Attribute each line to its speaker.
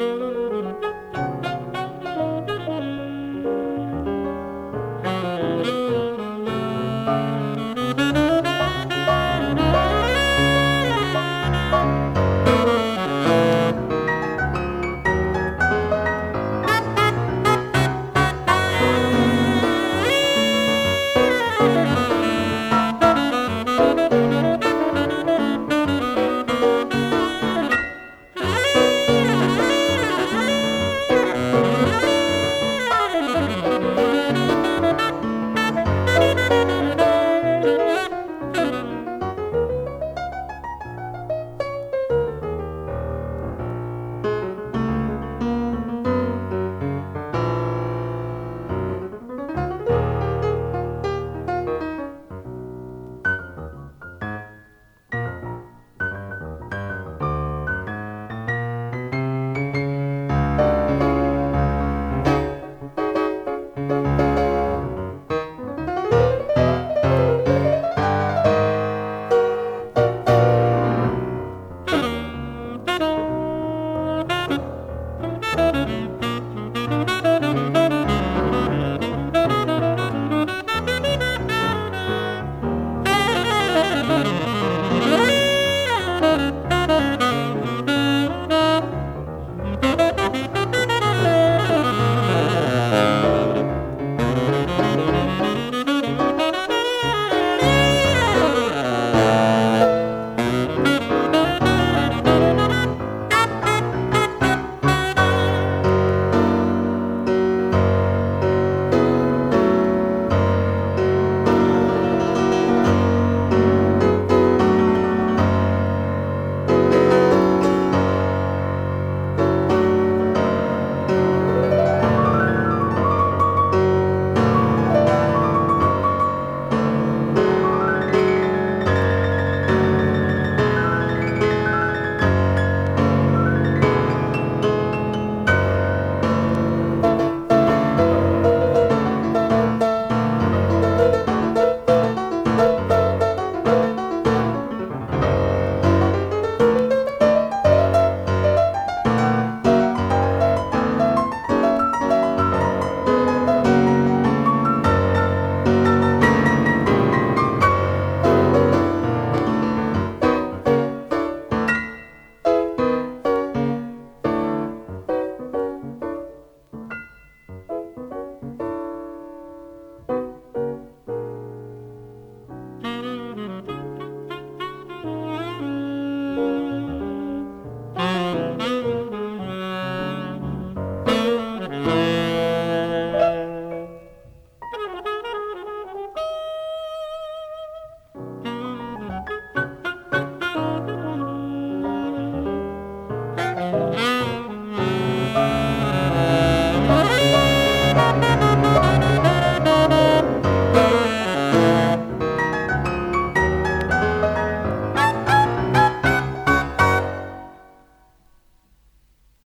Speaker 1: Музика